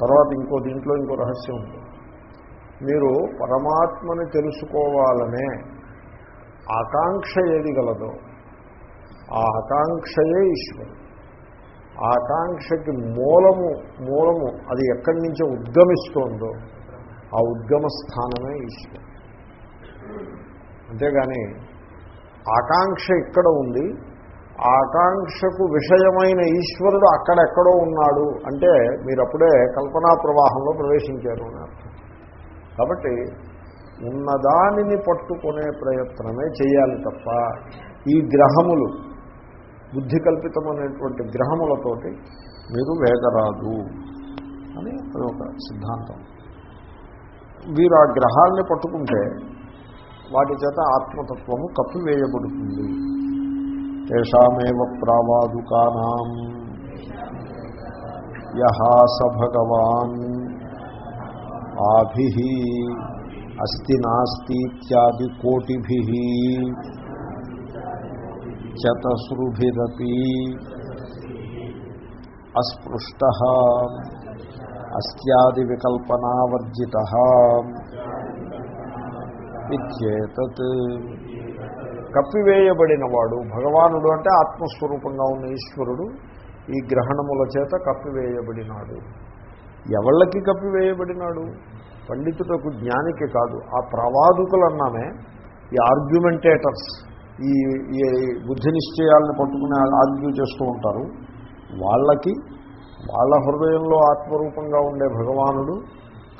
తర్వాత ఇంకో దీంట్లో ఇంకో రహస్యం ఉంది. మీరు పరమాత్మని తెలుసుకోవాలనే ఆకాంక్ష ఏది గలదో ఆ ఆకాంక్షయే ఈశ్వరుడు. ఆ ఆకాంక్షకి మూలము మూలము అది ఎక్కడి నుంచో ఉద్గమిస్తోందో ఆ ఉద్గమ స్థానమే ఈశ్వరుడు. అంతేగాని ఆకాంక్ష ఇక్కడ ఉంది ఆకాంక్షకు విషయమైన ఈశ్వరుడు అక్కడెక్కడో ఉన్నాడు అంటే మీరు అప్పుడే కల్పనా ప్రవాహంలో ప్రవేశించారు అని అర్థం. కాబట్టి ఉన్నదానిని పట్టుకునే ప్రయత్నమే చేయాలి తప్ప ఈ గ్రహములు బుద్ధి కల్పితమైనటువంటి గ్రహములతోటి మీరు వేగరాదు అని అదొక సిద్ధాంతం. వీరు ఆ గ్రహాల్ని పట్టుకుంటే వాటి చేత ఆత్మతత్వము కప్పివేయబడుతుంది. తేషామేవ ప్రావాదుకానాం యహా స భగవాన్ ఆభి అస్తి నాస్తిత్యాది కోటిభి చతసృభిరపి అస్పృష్ట అస్త్యాది వికల్పనావర్జిత ఇచ్చేతత్ కప్పివేయబడినవాడు. భగవానుడు అంటే ఆత్మస్వరూపంగా ఉన్న ఈశ్వరుడు. ఈ గ్రహణముల చేత కప్పివేయబడినాడు. ఎవళ్ళకి కప్పివేయబడినాడు? పండితులకు జ్ఞానికి కాదు. ఆ ప్రవాదుకులు అన్నామే ఈ ఆర్గ్యుమెంటేటర్స్. ఈ ఈ బుద్ధి నిశ్చయాలను పట్టుకుని ఆర్గ్యూ చేస్తూ ఉంటారు. వాళ్ళకి వాళ్ళ హృదయంలో ఆత్మరూపంగా ఉండే భగవానుడు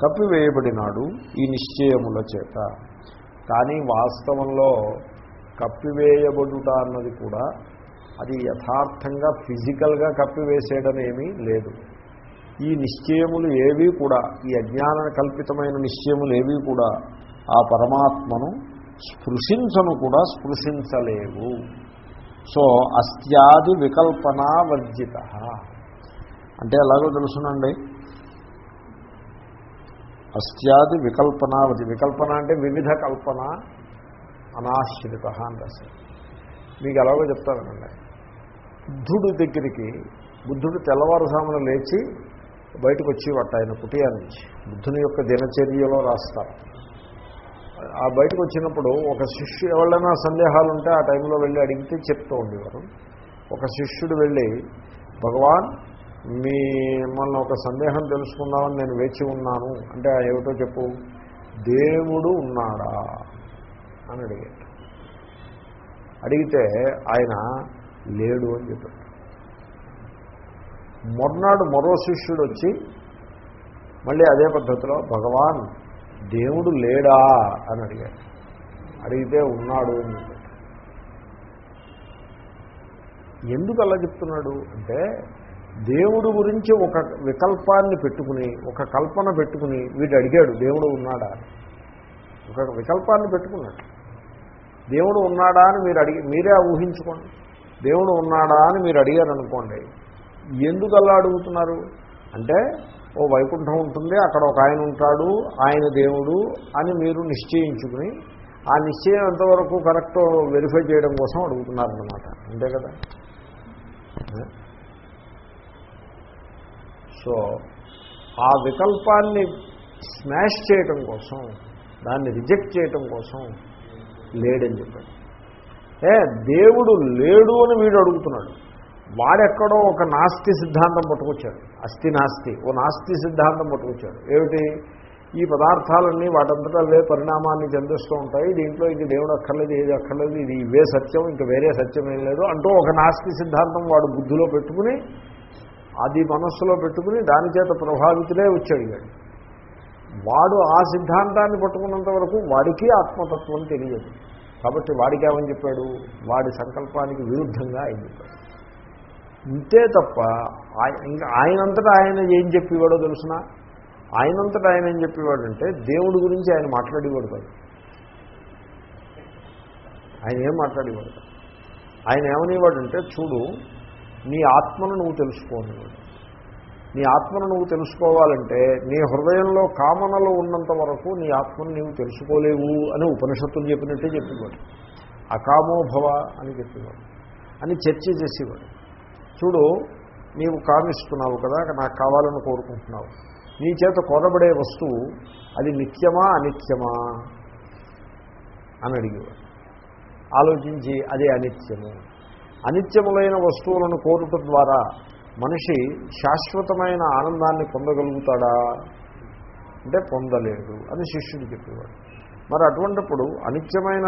కప్పివేయబడినాడు ఈ నిశ్చయముల చేత. కానీ వాస్తవంలో కప్పివేయబడుట అన్నది కూడా అది యథార్థంగా ఫిజికల్గా కప్పివేసేయడం ఏమీ లేదు. ఈ నిశ్చయములు ఏవీ కూడా ఈ అజ్ఞాన కల్పితమైన నిశ్చయములు ఏవీ కూడా ఆ పరమాత్మను స్పృశించను కూడా స్పృశించలేవు. సో అస్త్యాది వికల్పనా వర్జిత. అంటే ఎలాగో తెలుసునండి? అస్త్యాది వికల్పన వికల్పన అంటే వివిధ కల్పన అనాశ్రిత అని రాశారు. మీకు ఎలాగో చెప్తానండి బుద్ధుడి దగ్గరికి బుద్ధుడు తెల్లవారుజామున లేచి బయటకు వచ్చి ఆయన కుటియా నుంచి బుద్ధుని యొక్క దినచర్యలో రాస్తారు. ఆ బయటకు వచ్చినప్పుడు ఒక శిష్యుడు ఎవరైనా సందేహాలు ఉంటే ఆ టైంలో వెళ్ళి అడిగితే చెప్తూ ఉండేవారు. ఒక శిష్యుడు వెళ్ళి భగవాన్ మీ మన ఒక సందేహం తెలుసుకుందామని నేను వేచి ఉన్నాను. అంటే ఏమిటో చెప్పు. దేవుడు ఉన్నాడా. అని అడిగాడు. అడిగితే ఆయన లేడు అని చెప్పాడు. మొన్నాడు మరో శిష్యుడు వచ్చి మళ్ళీ అదే పద్ధతిలో భగవాన్ దేవుడు లేడా అని అడిగాడు. అడిగితే ఉన్నాడు అని చెప్పాడు. ఎందుకు అలా చెప్తున్నాడు? అంటే దేవుడు గురించి ఒక వికల్పాన్ని పెట్టుకుని ఒక కల్పన పెట్టుకుని వీడు అడిగాడు దేవుడు ఉన్నాడా? ఒక వికల్పాన్ని పెట్టుకున్నాడు. దేవుడు ఉన్నాడా అని మీరు అడిగి మీరే ఊహించుకోండి. దేవుడు ఉన్నాడా అని మీరు అడిగారు అనుకోండి ఎందుకు అలా అడుగుతున్నారు? అంటే ఓ వైకుంఠం ఉంటుంది అక్కడ ఒక ఆయన ఉంటాడు ఆయన దేవుడు అని మీరు నిశ్చయించుకుని ఆ నిశ్చయం ఎంతవరకు కరెక్ట్ వెరిఫై చేయడం కోసం అడుగుతున్నారనమాట అంతే కదా? సో ఆ వికల్పాన్ని స్మాష్ చేయటం కోసం దాన్ని రిజెక్ట్ చేయటం కోసం లేడని చెప్పాడు. ఏ దేవుడు లేడు అని వీడు అడుగుతున్నాడు. వాడెక్కడో ఒక నాస్తి సిద్ధాంతం పట్టుకొచ్చాడు. అస్థి నాస్తి ఓ నాస్తి సిద్ధాంతం పట్టుకొచ్చాడు. ఏమిటి? ఈ పదార్థాలన్నీ వాటంతటా వే పరిణామాన్ని చెందిస్తూ ఉంటాయి. దీంట్లో ఇంక దేవుడు అక్కర్లేదు ఏది అక్కర్లేదు ఇది ఇవే సత్యం ఇంకా వేరే సత్యం ఏం లేదు అంటూ ఒక నాస్తి సిద్ధాంతం వాడు బుద్ధిలో పెట్టుకుని అది మనస్సులో పెట్టుకుని దాని చేత ప్రభావితులే వచ్చాడు వాడు ఆ సిద్ధాంతాన్ని పట్టుకున్నంత వరకు వాడికి ఆత్మతత్వం తెలియదు. కాబట్టి వాడికి ఏమని చెప్పాడు? వాడి సంకల్పానికి విరుద్ధంగా ఆయన చెప్పాడు? ఇంతే తప్ప ఇంకా ఆయనంతటా ఆయన ఏం చెప్పేవాడో తెలుసిన? ఆయనంతటా ఆయన ఏం చెప్పేవాడంటే దేవుడి గురించి ఆయన మాట్లాడేవాడు కాదు. ఆయన ఏం మాట్లాడేవాడు ఆయన ఏమనేవాడంటే చూడు నీ ఆత్మను నువ్వు తెలుసుకోనేవాడు నీ ఆత్మను నువ్వు తెలుసుకోవాలంటే నీ హృదయంలో కామనలు ఉన్నంత వరకు నీ ఆత్మను నీవు తెలుసుకోలేవు అని ఉపనిషత్తులు చెప్పినట్టే చెప్పేవాడు అకామోభవ అని చెప్పేవాడు అని చర్చ చేసేవాడు. చూడు నీవు కామిస్తున్నావు కదా నాకు కావాలని కోరుకుంటున్నావు. నీ చేత కొనబడే వస్తువు అది నిత్యమా అనిత్యమా? అని అడిగేవాడు. ఆలోచించి అది అనిత్యము. అనిత్యములైన వస్తువులను కోరుట ద్వారా మనిషి శాశ్వతమైన ఆనందాన్ని పొందగలుగుతాడా? అంటే పొందలేడు అని శిష్యుడు చెప్పేవాడు. మరి అటువంటిప్పుడు అనిత్యమైన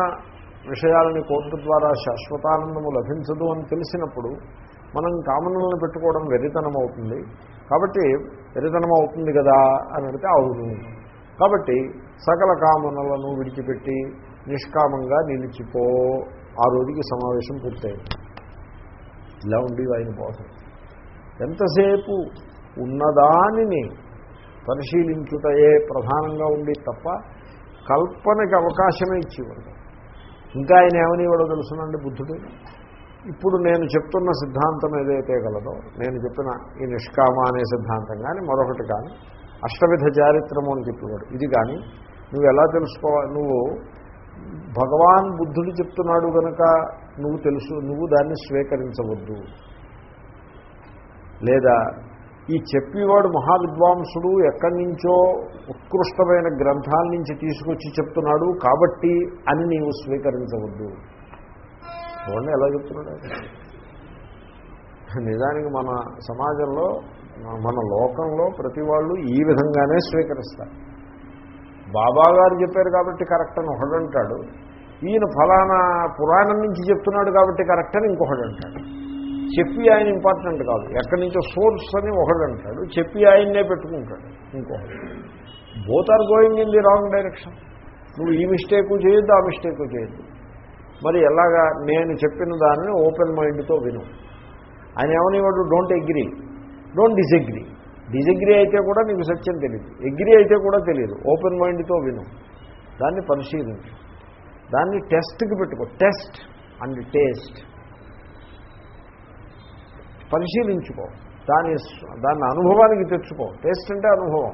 విషయాలని కోర్టు ద్వారా శాశ్వతానందము లభించదు అని తెలిసినప్పుడు మనం కామనలను పెట్టుకోవడం వెరితనం అవుతుంది. కాబట్టి వెరితనం అవుతుంది కదా అని అడిగితే అవును కాబట్టి సకల కామనలను విడిచిపెట్టి నిష్కామంగా నిలిచిపో. ఆ రోజుకి సమావేశం పూర్తయింది. ఇలా ఉండేవి ఆయన కోసం ఎంతసేపు ఉన్నదానిని పరిశీలించుటయే ప్రధానంగా ఉండి తప్ప కల్పనకి అవకాశమే ఇచ్చేవాడు. ఇంకా ఆయన ఏమనివాడో తెలుసునండి బుద్ధుడు. ఇప్పుడు నేను చెప్తున్న సిద్ధాంతం ఏదైతే గలదో నేను చెప్పిన ఈ నిష్కామ అనే సిద్ధాంతం కానీ మరొకటి కానీ అష్టవిధ చారిత్రము అని చెప్పేవాడు. ఇది కానీ నువ్వు ఎలా తెలుసుకోవాలి నువ్వు భగవాన్ బుద్ధుడు చెప్తున్నాడు కనుక నువ్వు తెలుసు నువ్వు దాన్ని స్వీకరించవద్దు. లేదా ఈ చెప్పేవాడు మహావిద్వాంసుడు ఎక్కడి నుంచో ఉత్కృష్టమైన గ్రంథాల నుంచి తీసుకొచ్చి చెప్తున్నాడు కాబట్టి అని నీవు స్వీకరించవద్దు. చూడండి ఎలా చెప్తున్నాడు. నిజానికి మన సమాజంలో మన లోకంలో ప్రతి వాళ్ళు ఈ విధంగానే స్వీకరిస్తారు. బాబా గారు చెప్పారు కాబట్టి కరెక్ట్ అని ఒకడంటాడు ఈయన ఫలానా పురాణం నుంచి చెప్తున్నాడు కాబట్టి కరెక్ట్ అని ఇంకొకడు అంటాడు. చెప్పి ఆయన ఇంపార్టెంట్ కాదు. ఎక్కడి నుంచో సోర్స్ అని ఒకడు అంటాడు. చెప్పి ఆయన్నే పెట్టుకుంటాడు ఇంకొకటి both are going in the wrong direction నువ్వు ఈ మిస్టేకు చేయొద్దు ఆ మిస్టేకు చేయొద్దు. మరి ఎలాగా నేను చెప్పిన దానిని ఓపెన్ మైండ్తో విను. ఆయన ఏమనేవాడు? Don't agree don't disagree disagree అయితే కూడా నీకు సత్యం తెలియదు అగ్రీ అయితే కూడా తెలియదు ఓపెన్ మైండ్తో విను. దాన్ని పరిశీలించు. దాన్ని టెస్ట్కి పెట్టుకో. టెస్ట్ అండ్ టేస్ట్ పరిశీలించుకో. దాని దాన్ని అనుభవానికి తెచ్చుకో. టేస్ట్ అంటే అనుభవం.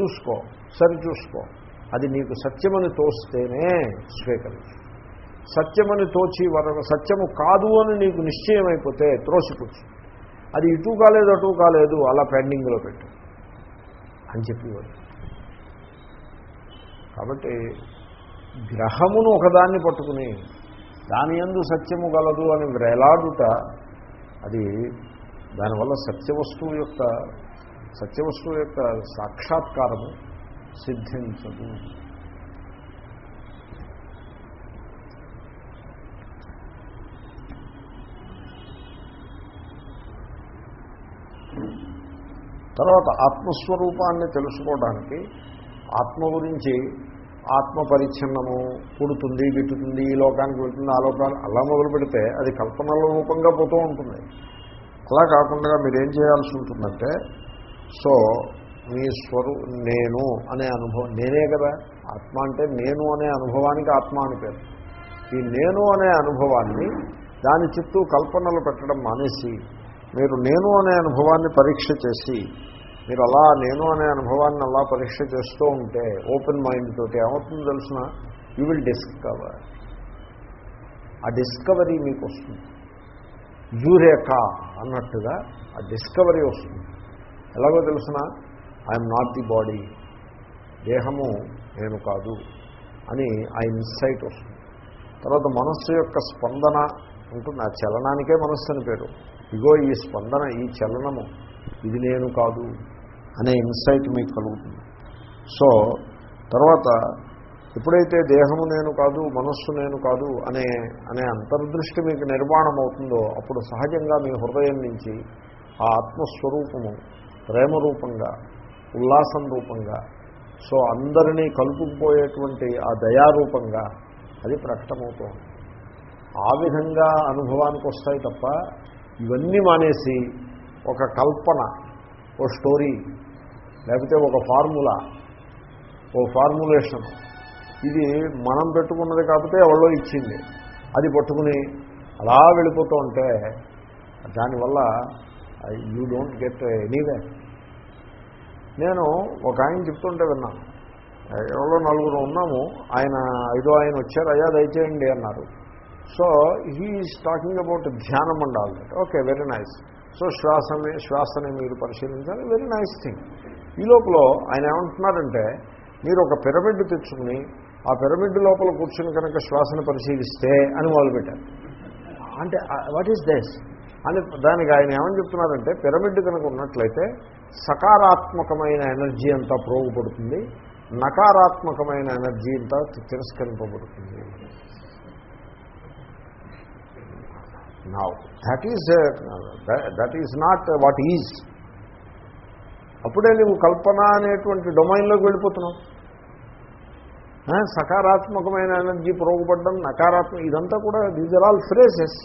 చూసుకో. సరి చూసుకో. అది నీకు సత్యమని తోస్తేనే స్వీకరించు. సత్యమని తోచి వరకు సత్యము కాదు అని నీకు నిశ్చయమైపోతే త్రోసిపుచ్చు. అది ఇటు కాలేదు అటు కాలేదు అలా పెండింగ్లో పెట్టు. అని చెప్పేవాడు కాబట్టి గ్రహమును ఒకదాన్ని పట్టుకుని దాని ఎందు సత్యము గలదు అని వ్రేలాడుట అది దానివల్ల సత్యవస్తువు యొక్క సత్యవస్తువు యొక్క సాక్షాత్కారము సిద్ధించదు. తర్వాత ఆత్మస్వరూపాన్ని తెలుసుకోవడానికి ఆత్మ గురించి ఆత్మ పరిచ్ఛిన్నము పుడుతుంది గిట్టుతుంది ఈ లోకానికి వెళుతుంది ఆ లోకానికి అలా మొదలు పెడితే అది కల్పనల రూపంగా పోతూ ఉంటుంది. అలా కాకుండా మీరేం చేయాల్సి ఉంటుందంటే సో మీ స్వరు నేను అనే అనుభవం నేనే కదా ఆత్మ అంటే నేను అనే అనుభవానికి ఆత్మ అని పేరు. ఈ నేను అనే అనుభవాన్ని దాని చుట్టూ కల్పనలు పెట్టడం మానేసి మీరు నేను అనే అనుభవాన్ని పరీక్ష చేసి మీరు అలా నేను అనే అనుభవాన్ని అలా పరీక్ష చేస్తూ ఉంటే ఓపెన్ మైండ్ తోటి ఏమవుతుందో తెలిసిన? You will discover. ఆ డిస్కవరీ మీకు వస్తుంది. యూరేకా అన్నట్టుగా ఆ డిస్కవరీ వస్తుంది. ఎలాగో తెలిసిన? ఐఎమ్ నాట్ ది బాడీ దేహము నేను కాదు అని ఆ ఇన్సైట్ వస్తుంది. తర్వాత మనస్సు యొక్క స్పందన ఉంటుంది. ఆ చలనానికే మనస్సు అని పేరు. ఇగో ఈ స్పందన ఈ చలనము. ఇది నేను కాదు. అనే ఇన్సైట్ మీకు కలుగుతుంది. సో తర్వాత ఎప్పుడైతే దేహము నేను కాదు మనస్సు నేను కాదు అనే అనే అంతర్దృష్టి మీకు నిర్మాణం అవుతుందో అప్పుడు సహజంగా మీ హృదయం నుంచి ఆ ఆత్మస్వరూపము ప్రేమ రూపంగా ఉల్లాసం రూపంగా సో అందరినీ కలుపుకుపోయేటువంటి ఆ దయారూపంగా అది ప్రకటమవుతోంది. ఆ విధంగా అనుభవానికి వస్తాయి తప్ప ఇవన్నీ మానేసి ఒక కల్పన ఓ స్టోరీ లేకపోతే ఒక ఫార్ములా ఓ ఫార్ములేషన్. ఇది మనం పెట్టుకున్నది కాకపోతే ఎవరో ఇచ్చింది. అది పట్టుకుని అలా వెళ్ళిపోతూ ఉంటే దానివల్ల యూ డోంట్ గెట్ ఎనీవే నేను ఒక ఆయన చెప్తుంటే విన్నాను ఎవరో నలుగురు ఉన్నాము ఆయన ఐదో ఆయన వచ్చారు అయ్యా దయచేయండి అన్నారు. సో హీఈస్ టాకింగ్ అబౌట్ ధ్యానం and all that okay very nice so శ్వాసమే శ్వాసని మీరు పరిశీలించాలి వెరీ నైస్ థింగ్ ఈ లోపల ఆయన ఏమంటున్నారంటే మీరు ఒక పిరమిడ్ తెచ్చుకుని ఆ పిరమిడ్ లోపల కూర్చుని కనుక శ్వాసను పరిశీలిస్తే అని మొదలుపెట్టారు అంటే వాట్ ఈస్ దిస్ అని దానికి ఆయన ఏమని చెప్తున్నారంటే పిరమిడ్ కనుక ఉన్నట్లయితే సకారాత్మకమైన ఎనర్జీ అంతా ప్రోగుపడుతుంది నకారాత్మకమైన ఎనర్జీ అంతా తిరస్కరింపబడుతుంది. నా that is that is not what is అప్పుడే నువ్వు కల్పన అనేటువంటి డొమైన్లోకి వెళ్ళిపోతున్నావు. సకారాత్మకమైన ఎనర్జీ ప్రోగుపడడం నకారాత్మక ఇదంతా కూడా these are all phrases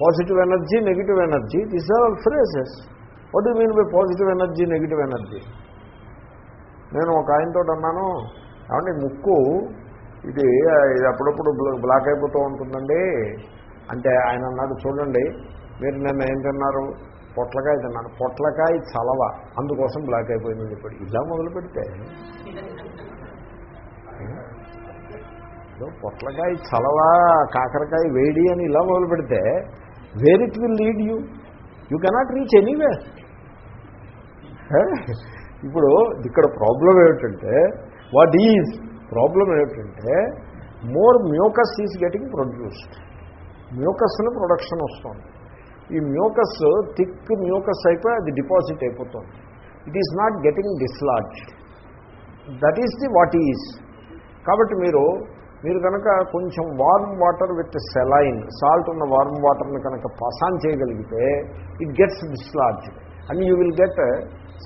positive energy negative energy these are all phrases what you mean by positive energy negative energy నేను ఒక ఆయనతో అన్నాను కాబట్టి ముక్కు ఇది ఇది అప్పుడప్పుడు బ్లాక్ అయిపోతూ ఉంటుందండి. అంటే ఆయన అన్నాడు చూడండి మీరు నిన్న ఏం తిన్నారు? పొట్లకాయ తిన్నాను. పొట్లకాయ చలవ. అందుకోసం బ్లాక్ అయిపోయిందని చెప్పాడు. ఇలా మొదలు పెడితే పొట్లకాయ చలవ కాకరకాయ వేడి అని ఇలా మొదలు పెడితే where it will lead you you cannot reach anyway ఇప్పుడు ఇక్కడ ప్రాబ్లం ఏమిటంటే వాట్ ఈజ్ ప్రాబ్లం ఏమిటంటే more mucus is getting produced మ్యూకస్ని production వస్తుంది. ఈ మ్యూకస్ థిక్ మ్యూకస్ అయిపోయి అది డిపాజిట్ అయిపోతుంది. It is not getting dislodged that is the what is కాబట్టి మీరు మీరు కనుక కొంచెం warm water with saline salt ఉన్న వార్మ్ వాటర్ని కనుక పసాన్ చేయగలిగితే it gets dislodge and you will get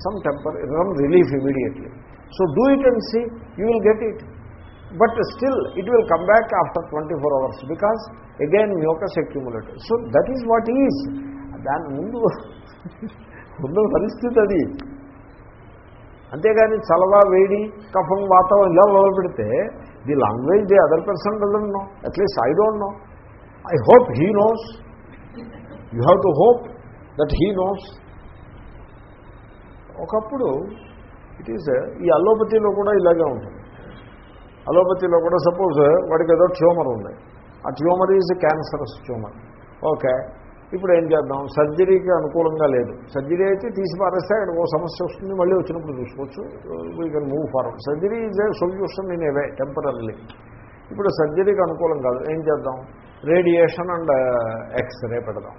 some temper some relief immediately so do it and see you will get it but still it will come back after twenty four hours because again mucus accumulated so that is what is దాని ముందు ఉన్న పరిస్థితి అది. అంతేగాని చలవ వేడి కఫం వాతావరణం ఇలా మొదలు పెడితే the language the other person doesn't know at least I don't know I hope he knows you have to hope that he knows ఒకప్పుడు ఇట్ ఈస్ ఈ అల్లోపతిలో కూడా ఇలాగే ఉంటుంది. అలోపతిలో కూడా సపోజ్ వాడికి ఏదో ట్యూమర్ ఉంది. ఆ tumour is cancerous tumour. Okay. ఇప్పుడు ఏం చేద్దాం? సర్జరీకి అనుకూలంగా లేదు. సర్జరీ అయితే తీసి పారేస్తే అక్కడ ఓ సమస్య వస్తుంది మళ్ళీ వచ్చినప్పుడు చూసుకోవచ్చు. We can move forward surgery is a solution in anyway temporary ఇప్పుడు సర్జరీకి అనుకూలం కాదు. ఏం చేద్దాం? రేడియేషన్ అండ్ uh, ఎక్స్రే పెడదాం.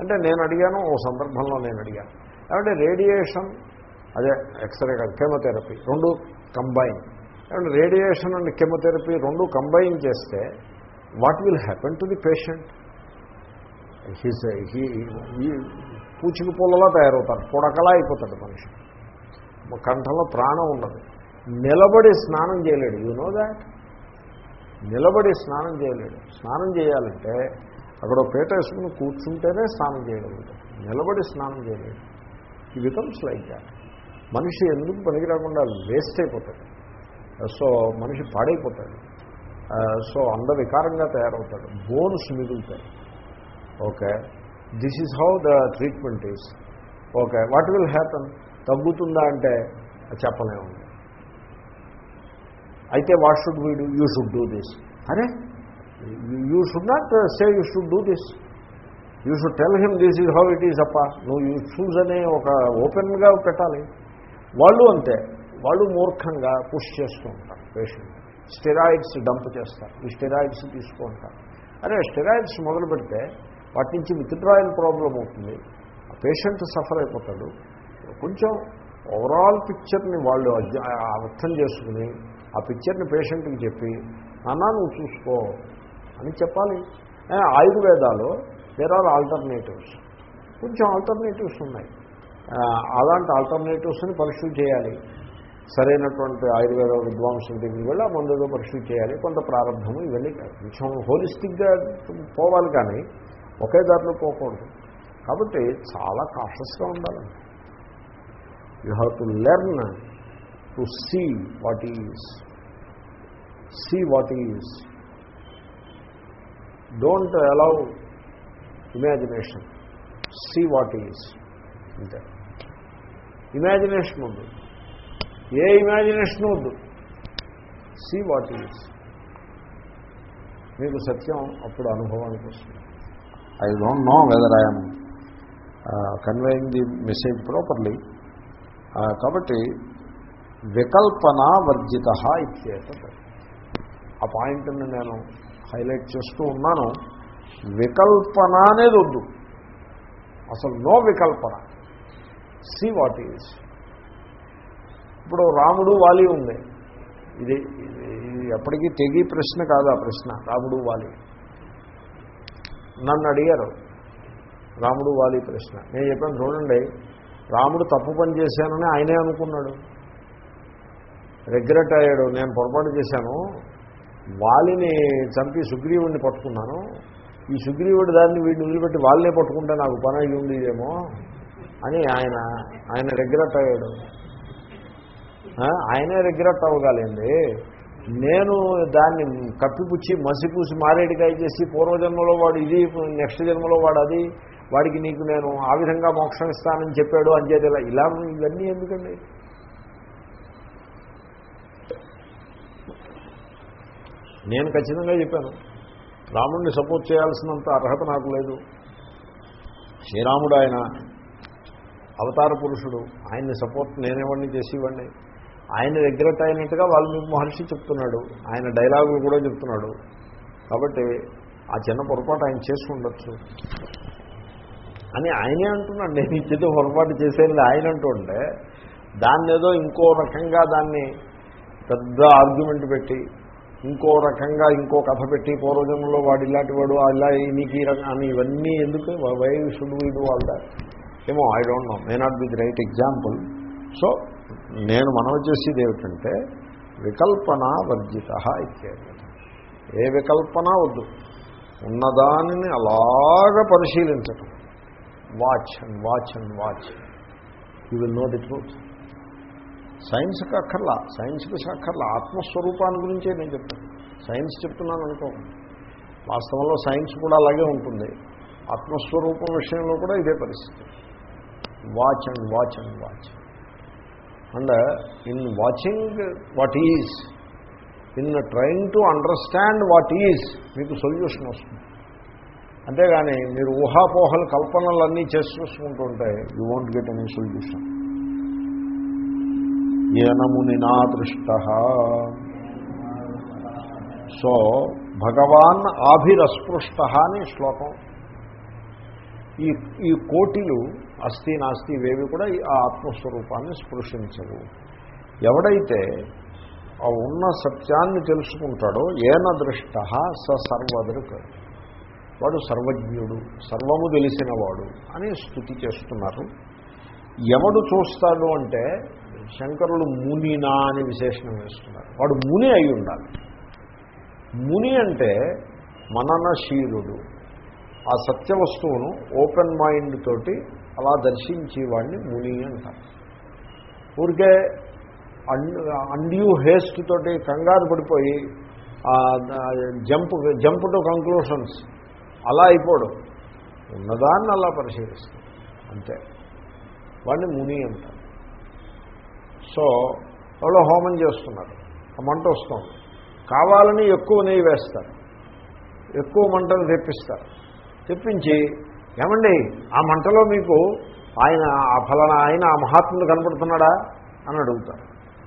అంటే నేను అడిగాను ఓ సందర్భంలో నేను అడిగాను. కాబట్టి రేడియేషన్ అదే ఎక్స్రే కాదు కెమోథెరపీ రెండు combine and radiation and chemotherapy రెండు కంబైన్ చేస్తే what will happen to the patient? He's he పూచిక పూలలా తయారవుతారు పొడకలా అయిపోతాడు మనిషి. కంఠంలో ప్రాణం ఉండదు. నిలబడి స్నానం చేయలేడు. యూ నో దాట్ నిలబడి స్నానం చేయలేడు. స్నానం చేయాలంటే అక్కడ పేట పీట వేసుకుని కూర్చుంటేనే స్నానం చేయగలుగుతాడు నిలబడి స్నానం చేయలేడు. ఈ బికమ్స్ లైక్ దాట్ మనిషి ఎందుకు పనికి రాకుండా వేస్ట్ అయిపోతాడు. సో మనిషి పాడైపోతాడు. సో అంధవికారంగా తయారవుతాడు. బోన్స్ మిగులుతాయి. Okay? This is how the treatment is okay? What will happen తగ్గుతుందా అంటే చెప్పలేము. అయితే what should we do you should do this అరే you should not say you should do this you should tell him this is how it is అప్ప. నువ్వు you choose అనే ఒక ఓపెన్గా పెట్టాలి. వాళ్ళు అంతే. వాళ్ళు మూర్ఖంగా పుష్ చేస్తూ ఉంటారు పేషెంట్. స్టెరాయిడ్స్ డంప్ చేస్తారు. ఈ స్టెరాయిడ్స్ తీసుకుంటారు అదే స్టెరాయిడ్స్ మొదలు పెడితే వాటి నుంచి విత్డ్రాయల్ ప్రాబ్లం అవుతుంది. ఆ పేషెంట్ సఫర్ అయిపోతాడు. కొంచెం ఓవరాల్ పిక్చర్ని వాళ్ళు అర్థం చేసుకుని ఆ పిక్చర్ని పేషెంట్కి చెప్పి నాన్న నువ్వు చూసుకో అని చెప్పాలి. ఆయుర్వేదాలో దేర్ ఆర్ ఆల్టర్నేటివ్స్ కొంచెం ఆల్టర్నేటివ్స్ ఉన్నాయి. అలాంటి ఆల్టర్నేటివ్స్ని పరిశీలి చేయాలి. సరైనటువంటి ఆయుర్వేద విద్వాంసుల దగ్గరికి వెళ్ళి ఆ మందు పరిశుద్ధి చేయాలి. కొంత ప్రారంభము ఇవన్నీ కొంచెం హోలిస్టిక్గా పోవాలి కానీ ఒకే దారిలో పోకూడదు. కాబట్టి చాలా కాషస్గా ఉండాలండి you have to learn to see what is see what is don't allow imagination see what is అంతే. ఇమాజినేషన్ ఉంది. ఏ ఇమాజినేషన్ వద్దు. సీ వాట్ ఈజ్ మీకు సత్యం అప్పుడు అనుభవానికి వస్తుంది. I don't know whether I'm conveying the message properly కాబట్టి వికల్పన వర్జిత ఇత్యేత ఆ పాయింట్ని నేను హైలైట్ చేస్తూ ఉన్నాను. వికల్పన అనేది వద్దు. అసలు నో వికల్పన. సి వాట్ ఈజ్ ఇప్పుడు రాముడు వాలి ఉంది. ఇది ఇది ఎప్పటికీ తెగి ప్రశ్న కాదు ఆ ప్రశ్న రాముడు వాలి. నన్ను అడిగారు. రాముడు వాలి ప్రశ్న. నేను చెప్పాను చూడండి రాముడు తప్పు పని చేశానని ఆయనే అనుకున్నాడు. రిగ్రెట్ అయ్యాడు నేను పొరపాటు చేశాను. వాలిని చంపి సుగ్రీవుడిని పట్టుకున్నాను. ఈ సుగ్రీవుడి దాన్ని వీడిని వదిలిపెట్టి వాళ్ళనే పట్టుకుంటే నాకు పని అయ్యి ఉండేదేమో అని ఆయన ఆయన రిగ్రెట్ అయ్యాడు. ఆయనే రిగ్రెట్ అవ్వగలండి నేను దాన్ని కప్పిపుచ్చి మసిపూసి మారేడికాయ చేసి పూర్వజన్మలో వాడు ఇది నెక్స్ట్ జన్మలో వాడు అది వాడికి నీకు నేను ఆ విధంగా మోక్షం ఇస్తానని చెప్పాడు అంచేది ఇలా ఇలా ఇవన్నీ ఎందుకండి? నేను ఖచ్చితంగా చెప్పాను. రాముడిని సపోర్ట్ చేయాల్సినంత అర్హత నాకు లేదు. శ్రీరాముడు ఆయన అవతార పురుషుడు. ఆయన్ని సపోర్ట్ నేనేవాడిని చేసేవాడిని. ఆయన రిగ్రెట్ అయినట్టుగా వాల్మీకి మహర్షి చెప్తున్నాడు. ఆయన డైలాగులు కూడా చెప్తున్నాడు. కాబట్టి ఆ చిన్న పొరపాటు ఆయన చేసి ఉండొచ్చు. అని ఆయనే అంటున్నాడు. నేను ఇచ్చేదో పొరపాటు చేసేది ఆయన అంటుంటే దాన్ని ఏదో ఇంకో రకంగా దాన్ని పెద్ద ఆర్గ్యుమెంట్ పెట్టి ఇంకో రకంగా ఇంకో కథ పెట్టి పూర్వజన్మలో వాడు ఇలాంటి వాడు అలా నీకు ఈ రకం అని ఇవన్నీ ఎందుకు? Why should we do all that ఏమో I don't know may not be the right example so నేను మనవి చేసేది ఏమిటంటే వికల్పన వర్జిత ఇత్యాది. ఏ వికల్పన వద్దు. ఉన్నదానిని అలాగ పరిశీలించటం. Watch and watch and watch. You will know the truth సైన్స్కి అక్కర్లా. సైన్స్కి అక్కర్లా. ఆత్మస్వరూపాన్ని గురించే నేను చెప్తాను. సైన్స్ చెప్తున్నాను అనుకో. వాస్తవంలో సైన్స్ కూడా అలాగే ఉంటుంది. ఆత్మస్వరూపం విషయంలో కూడా ఇదే పరిస్థితి. Watch and watch and watch and in watching what is in trying to understand what is మీకు సొల్యూషన్ వస్తుంది. అంతేగాని మీరు ఊహాపోహలు కల్పనలన్నీ చేసి చూసుకుంటుంటే you won't get any solution ఏనమునినా దృష్ట. సో భగవాన్ ఆభిరస్పృష్ట అని శ్లోకం. ఈ ఈ కోటిలు అస్థి నాస్తి ఇవేవి కూడా ఆ ఆత్మస్వరూపాన్ని స్పృశించవు. ఎవడైతే ఆ ఉన్న సత్యాన్ని తెలుసుకుంటాడో ఏన దృష్ట స సర్వదృక్. వాడు సర్వజ్ఞుడు సర్వము తెలిసినవాడు అని స్థుతి చేస్తున్నారు. ఎవడు చూస్తాడు అంటే శంకరుడు మునినా అని విశేషణం వేస్తున్నారు. వాడు ముని అయి ఉండాలి. ముని అంటే మననశీలుడు. ఆ సత్య వస్తువును ఓపెన్ మైండ్ తోటి అలా దర్శించి వాడిని ముని అంటారు. ఊరికే అండ్యూ హేస్ట్ తోటి కంగారు పడిపోయి జంప్ జంప్ టు కంక్లూషన్స్ అలా అయిపోవడం. ఉన్నదాన్ని అలా పరిశీలిస్తాం. అంతే. వాడిని ముని అంటారు. సో వాళ్ళు హోమం చేస్తున్నారు. ఆ మంట వస్తుంది. కావాలని ఎక్కువ నెయ్యి వేస్తారు. ఎక్కువ మంటను తెప్పిస్తారు. తెప్పించి ఏమండి ఆ మంటలో మీకు ఆయన ఆ ఫలానా ఆయన ఆ మహాత్ముడు కనపడుతున్నాడా? అని అడుగుతారు.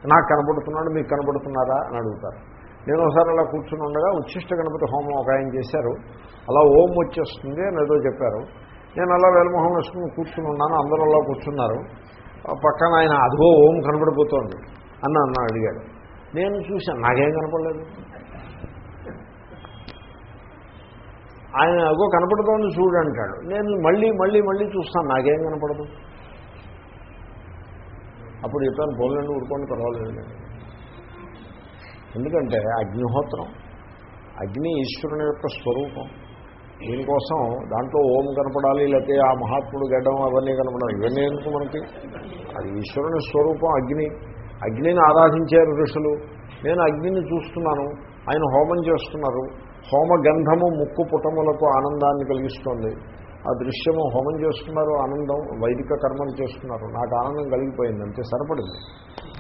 నాకు కనపడుతున్నాడు మీకు కనపడుతున్నారా? అని అడుగుతారు. నేను ఒకసారి అలా కూర్చుని ఉండగా ఉచ్ఛిష్ట గణపతి హోమం ఒక ఆయన చేశారు. అలా ఓం వచ్చేస్తుంది అని ఏదో చెప్పారు. నేను అలా వేలమోహం వేసుకుని కూర్చుని ఉన్నాను అందరూ అలా కూర్చున్నారు. ఆ పక్కన ఆయన అదిగో ఓం కనపడిపోతోంది అని అన్న అడిగాడు. నేను చూశాను నాకేం కనపడలేదు. ఆయన అగో కనపడుతోంది చూడు అంటాడు. నేను మళ్ళీ మళ్ళీ మళ్ళీ చూస్తాను. నాకేం కనపడదు. అప్పుడు చెప్పాను పోలండి ఊరుకోండి పర్వాలేదు. ఎందుకంటే అగ్నిహోత్రం అగ్ని ఈశ్వరుని యొక్క స్వరూపం. దీనికోసం దాంట్లో ఓం కనపడాలి లేకపోతే ఆ మహాత్ముడు గడ్డం అవన్నీ కనపడాలి. ఇవన్నీ ఎందుకు మనకి? అది ఈశ్వరుని స్వరూపం అగ్ని. అగ్నిని ఆరాధించారు ఋషులు. నేను అగ్నిని చూస్తున్నాను. ఆయన హోమం చేస్తున్నారు. హోమగంధము ముక్కు పుటములకు ఆనందాన్ని కలిగిస్తుంది. ఆ దృశ్యము హోమం చేస్తున్నారు ఆనందం వైదిక కర్మలు చేస్తున్నారు. నాకు ఆనందం కలిగిపోయింది అంతే సరిపడింది.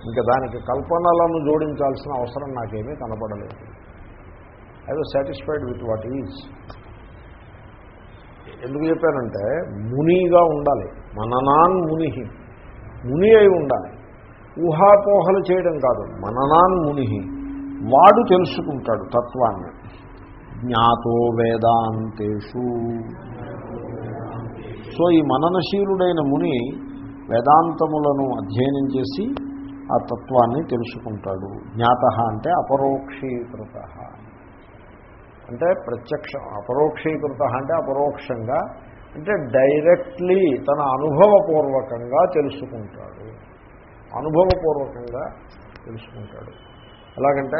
ఇంకా దానికి కల్పనలను జోడించాల్సిన అవసరం నాకేమీ కనపడలేదు. I was satisfied with what is ఎందుకు చెప్పానంటే మునిగా ఉండాలి. మననాన్ ముని ముని అయి ఉండాలి. ఊహాపోహలు చేయడం కాదు. మననాన్ ముని వాడు తెలుసుకుంటాడు తత్వాన్ని. జ్ఞాతో వేదాంతేషు. సో ఈ మననశీలుడైన ముని వేదాంతములను అధ్యయనం చేసి ఆ తత్వాన్ని తెలుసుకుంటాడు. జ్ఞాత అంటే అపరోక్షీకృత. అంటే ప్రత్యక్ష అపరోక్షీకృత అంటే అపరోక్షంగా అంటే డైరెక్ట్లీ తన అనుభవపూర్వకంగా తెలుసుకుంటాడు. అనుభవపూర్వకంగా తెలుసుకుంటాడు. ఎలాగంటే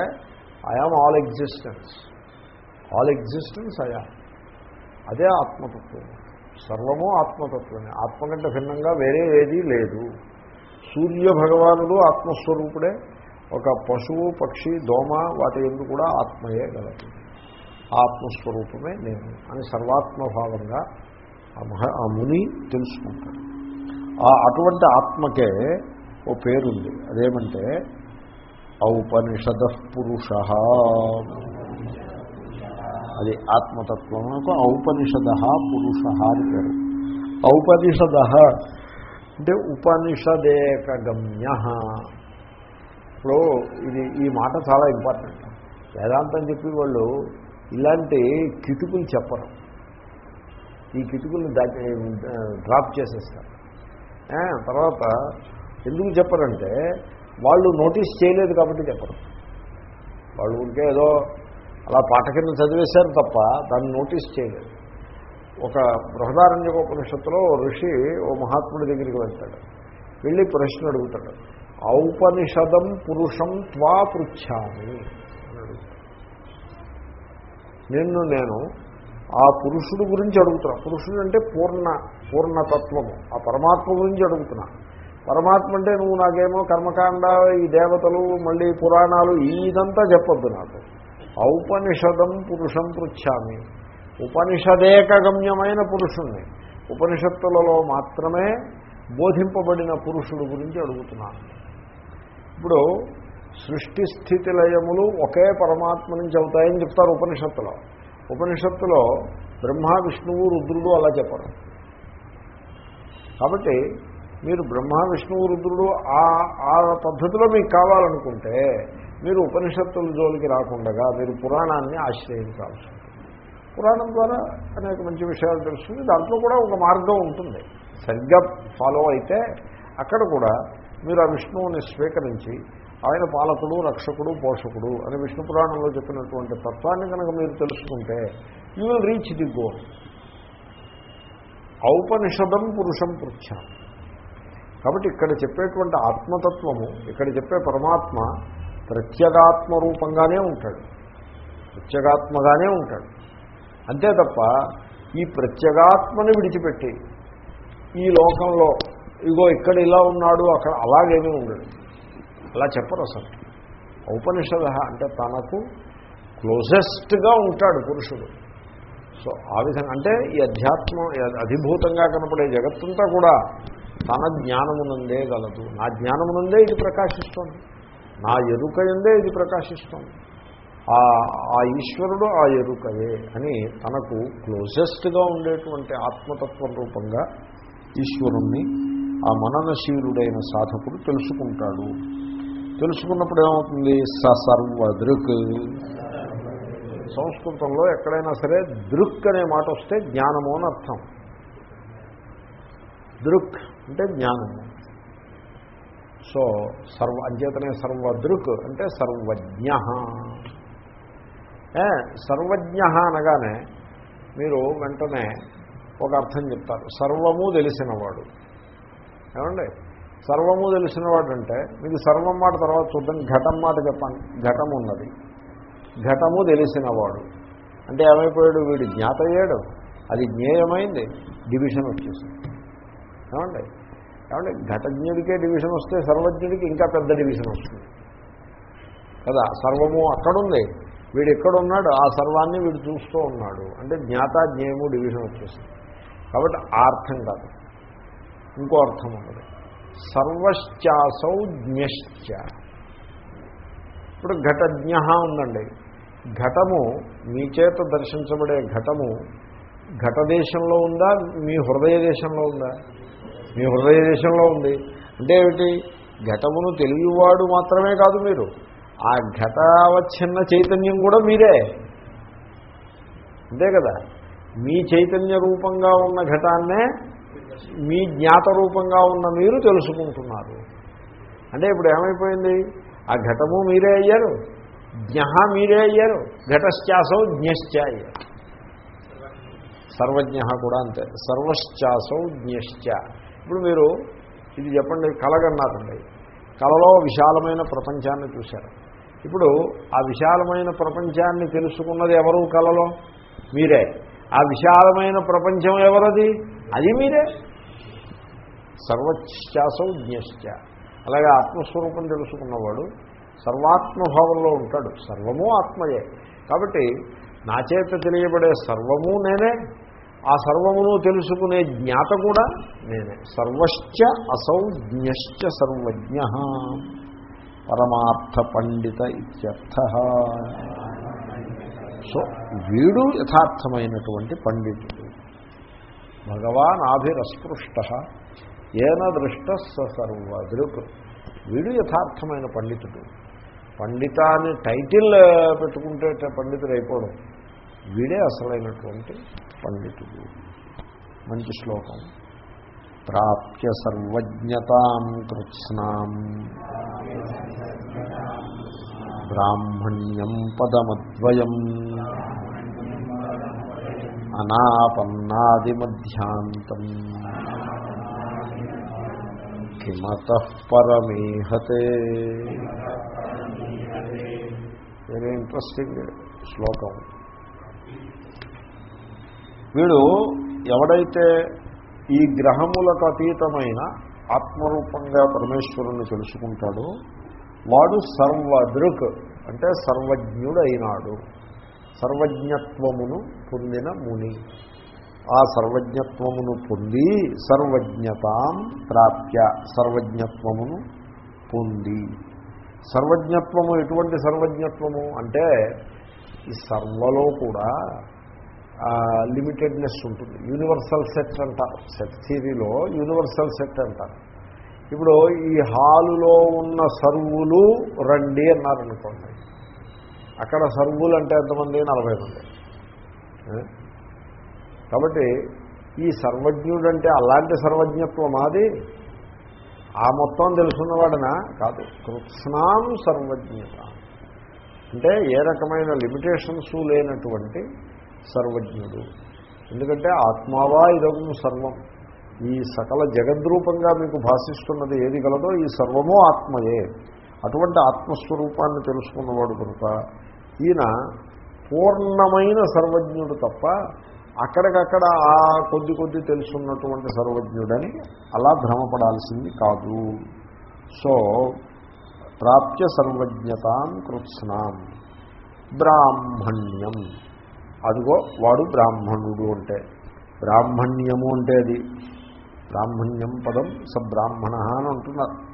I am all existence. All existence అయా. అదే ఆత్మతత్వం. సర్వము ఆత్మతత్వమే. ఆత్మ కంటే భిన్నంగా వేరే ఏదీ లేదు. సూర్య భగవానుడు ఆత్మస్వరూపుడే. ఒక పశువు పక్షి దోమ వాటి ఎందు కూడా ఆత్మయే గలదు. ఆత్మస్వరూపమే నేను అని సర్వాత్మభావంగా ఆ మహ ఆ ముని తెలుసుకుంటాడు. ఆ అటువంటి ఆత్మకే ఓ పేరుంది. అదేమంటే ఔపనిషద పురుష అది ఆత్మతత్వమునకు ఔపనిషద పురుష అని పేరు. ఔపనిషద అంటే ఉపనిషదేకగమ్య. ఇప్పుడు ఇది ఈ మాట చాలా ఇంపార్టెంట్ వేదాంతం చెప్పి వాళ్ళు ఇలాంటి కిటుకులు చెప్పరు. ఈ కిటుకుల్ని డ్రాప్ చేసేస్తారు. తర్వాత ఎందుకు చెప్పరంటే వాళ్ళు నోటీస్ చేయలేదు కాబట్టి చెప్పరు. వాళ్ళు ఉంటే ఏదో అలా పాట కింద చదివేశారు తప్ప దాన్ని నోటీస్ చేయలేదు. ఒక బృహదారణ్యకోపనిషత్తులో ఋషి ఓ మహాత్ముడి దగ్గరికి వెళ్తాడు. వెళ్ళి ప్రశ్న అడుగుతాడు. ఔపనిషదం పురుషం త్వా పృచ్ఛామి నిన్ను నేను ఆ పురుషుడు గురించి అడుగుతున్నా. పురుషుడు అంటే పూర్ణ పూర్ణతత్వము ఆ పరమాత్మ గురించి అడుగుతున్నా. పరమాత్మ అంటే నువ్వు నాకేమో కర్మకాండ ఈ దేవతలు మళ్ళీ పురాణాలు ఇదంతా చెప్పొద్దు నాకు. ఔపనిషదం పురుషం పృచ్ఛామి. ఉపనిషదేకగమ్యమైన పురుషుణ్ణి. ఉపనిషత్తులలో మాత్రమే బోధింపబడిన పురుషుడు గురించి అడుగుతున్నాను. ఇప్పుడు సృష్టి స్థితి లయములు ఒకే పరమాత్మ నుంచి అవుతాయని చెప్తారు ఉపనిషత్తులో. ఉపనిషత్తులో బ్రహ్మ విష్ణువు రుద్రుడు అలా చెప్పరు. కాబట్టి మీరు బ్రహ్మ విష్ణువు రుద్రుడు ఆ ఆ పద్ధతిలో మీకు కావాలనుకుంటే మీరు ఉపనిషత్తుల జోలికి రాకుండా మీరు పురాణాన్ని ఆశ్రయించాల్సి ఉంటుంది. పురాణం ద్వారా అనేక మంచి విషయాలు తెలుస్తుంది. దాంట్లో కూడా ఒక మార్గం ఉంటుంది. సరిగ్గా ఫాలో అయితే అక్కడ కూడా మీరు ఆ విష్ణువుని స్వీకరించి ఆయన పాలకుడు రక్షకుడు పోషకుడు అని విష్ణు పురాణంలో చెప్పినటువంటి తత్వాన్ని కనుక మీరు తెలుసుకుంటే you will reach the goal ఔపనిషదం పురుషం పృచ్ఛాం కాబట్టి ఇక్కడ చెప్పేటువంటి ఆత్మతత్వము ఇక్కడ చెప్పే పరమాత్మ ప్రత్యేగాత్మ రూపంగానే ఉంటాడు. ప్రత్యేగాత్మగానే ఉంటాడు. అంతే తప్ప ఈ ప్రత్యేగాత్మని విడిచిపెట్టి ఈ లోకంలో ఇగో ఇక్కడ ఇలా ఉన్నాడు అక్కడ అలాగేమీ ఉండడు. అలా చెప్పరు అసలు. ఔపనిషద అంటే తనకు క్లోజెస్ట్గా ఉంటాడు పురుషుడు. సో ఆ విధంగా అంటే ఈ అధ్యాత్మం అధిభూతంగా కనపడే జగత్తంతా కూడా తన జ్ఞానమునందే గలదు. నా జ్ఞానమునందే ఇది ప్రకాశిస్తోంది. నా ఎరుక ఎందే ఇది ప్రకాశిస్తుంది? ఆ ఈశ్వరుడు ఆ ఎరుకయే అని తనకు క్లోజెస్ట్గా ఉండేటువంటి ఆత్మతత్వం రూపంగా ఈశ్వరుణ్ణి ఆ మననశీలుడైన సాధకుడు తెలుసుకుంటాడు. తెలుసుకున్నప్పుడు ఏమవుతుంది? స సర్వదృక్ సంస్కృతంలో ఎక్కడైనా సరే దృక్ అనే మాట వస్తే జ్ఞానము అని అర్థం. దృక్ అంటే జ్ఞానము. సో సర్వ అంచేతనే సర్వదృక్ అంటే సర్వజ్ఞ. సర్వజ్ఞ అనగానే మీరు వెంటనే ఒక అర్థం చెప్తారు. సర్వము తెలిసినవాడు. ఏమండి? సర్వము తెలిసినవాడు అంటే మీకు సర్వం మాట తర్వాత చూద్దాం ఘటం మాట చెప్పండి. ఘటం ఉన్నది. ఘటము తెలిసినవాడు. అంటే ఏమైపోయాడు? వీడు జ్ఞాత అది జ్ఞేయమైంది. డివిజన్ వచ్చేసింది. ఏమండి? కాబట్టి ఘటజ్ఞుడికే డివిజన్ వస్తే సర్వజ్ఞుడికి ఇంకా పెద్ద డివిజన్ వస్తుంది. కదా సర్వము అక్కడుంది. వీడు ఎక్కడున్నాడు? ఆ సర్వాన్ని వీడు చూస్తూ ఉన్నాడు. అంటే జ్ఞాత జ్ఞేయము డివిజన్ వచ్చేసింది. కాబట్టి ఆ అర్థం కాదు. ఇంకో అర్థం ఉన్నది. సర్వశ్చాసౌ జ్ఞశ్చ. ఇప్పుడు ఘటజ్ఞ ఉందండి. ఘటము మీ చేత దర్శించబడే ఘటము ఘట దేశంలో ఉందా? మీ హృదయ దేశంలో ఉందా? మీ హృదయ దేశంలో ఉంది. అంటే ఏమిటి? ఘటమును తెలియవాడు మాత్రమే కాదు మీరు. ఆ ఘటావచ్ఛిన్న చైతన్యం కూడా మీరే. అంతే కదా? మీ చైతన్య రూపంగా ఉన్న ఘటాన్నే మీ జ్ఞాత రూపంగా ఉన్న మీరు తెలుసుకుంటున్నారు. అంటే ఇప్పుడు ఏమైపోయింది? ఆ ఘటము మీరే అయ్యారు. జ్ఞ మీరే అయ్యారు. ఘటశ్చాసౌ జ్ఞశ్చ అయ్యారు సర్వజ్ఞ కూడా అంతే. సర్వశ్చాసౌ జ్ఞశ్చ. ఇప్పుడు మీరు ఇది చెప్పండి కలగన్నారండి కలలో విశాలమైన ప్రపంచాన్ని చూశారు. ఇప్పుడు ఆ విశాలమైన ప్రపంచాన్ని తెలుసుకున్నది ఎవరు కలలో మీరే. ఆ విశాలమైన ప్రపంచం ఎవరది? అది మీరే. సర్వశ్చాసౌ జ్ఞశ్చ అలాగే ఆత్మస్వరూపం తెలుసుకున్నవాడు సర్వాత్మభావంలో ఉంటాడు. సర్వము ఆత్మయే. కాబట్టి నా చేత తెలియబడే సర్వము నేనే. ఆ సర్వమును తెలుసుకునే జ్ఞాత కూడా నేనే. సర్వశ్చ అసౌ జ్ఞశ్చ సర్వజ్ఞ. పరమార్థ పండిత ఇత్యర్థ. సో వీడు యథార్థమైనటువంటి పండితుడు. భగవాన్ ఆభిరస్పృష్ట ఏన దృష్ట సర్వదృక్. వీడు యథార్థమైన పండితుడు. పండిత అని టైటిల్ పెట్టుకుంటే పండితుడు అయిపోవడం వీడే అసలైనటువంటి పండితుడు మంచి శ్లోకం ప్రాప్య సర్వజ్ఞతాం కృత్స్నాం బ్రాహ్మణ్యం పదమద్వయం అనాపన్నాదిమధ్యాంతం కిమత పరమీహతే వెరీ ఇంట్రెస్టింగ్ శ్లోకం వీడు ఎవడైతే ఈ గ్రహములకు అతీతమైన ఆత్మరూపంగా పరమేశ్వరుని తెలుసుకుంటాడో వాడు సర్వదృక్ అంటే సర్వజ్ఞుడైనాడు. సర్వజ్ఞత్వమును పొందిన ముని. ఆ సర్వజ్ఞత్వమును పొంది సర్వజ్ఞతాం ప్రాప్య సర్వజ్ఞత్వమును పొంది. సర్వజ్ఞత్వము ఎటువంటి సర్వజ్ఞత్వము? అంటే ఈ సర్వలో కూడా లిమిటెడ్నెస్ ఉంటుంది. యూనివర్సల్ సెట్ అంటారు సెట్ థీరీలో యూనివర్సల్ సెట్ అంటారు ఇప్పుడు ఈ హాలులో ఉన్న సర్వులు రండి అన్నారనుకోండి. అక్కడ సర్వులు అంటే ఎంతమంది? నలభై మంది. కాబట్టి ఈ సర్వజ్ఞుడు అంటే అలాంటి సర్వజ్ఞత్వం మాది ఆ మొత్తం తెలుసున్నవాడనా? కాదు. కృత్స్నాం సర్వజ్ఞత. అంటే ఏ రకమైన లిమిటేషన్స్ లేనటువంటి సర్వజ్ఞుడు. ఎందుకంటే ఆత్మావా ఇదొక సర్వం. ఈ సకల జగద్రూపంగా మీకు భాషిస్తున్నది ఏది గలదో ఈ సర్వము ఆత్మయే. అటువంటి ఆత్మస్వరూపాన్ని తెలుసుకున్నవాడు కనుక ఈయన పూర్ణమైన సర్వజ్ఞుడు తప్ప అక్కడికక్కడ ఆ కొద్ది కొద్ది తెలుసున్నటువంటి సర్వజ్ఞుడని అలా భ్రమపడాల్సింది కాదు. సో ప్రాప్య సర్వజ్ఞతాం కృత్స్నాం. బ్రాహ్మణ్యం. అదిగో వాడు బ్రాహ్మణుడు అంటే. బ్రాహ్మణ్యము అంటే అది. బ్రాహ్మణ్యం పదం సబ్రాహ్మణ బ్రాహ్మణ అని అంటున్నారు.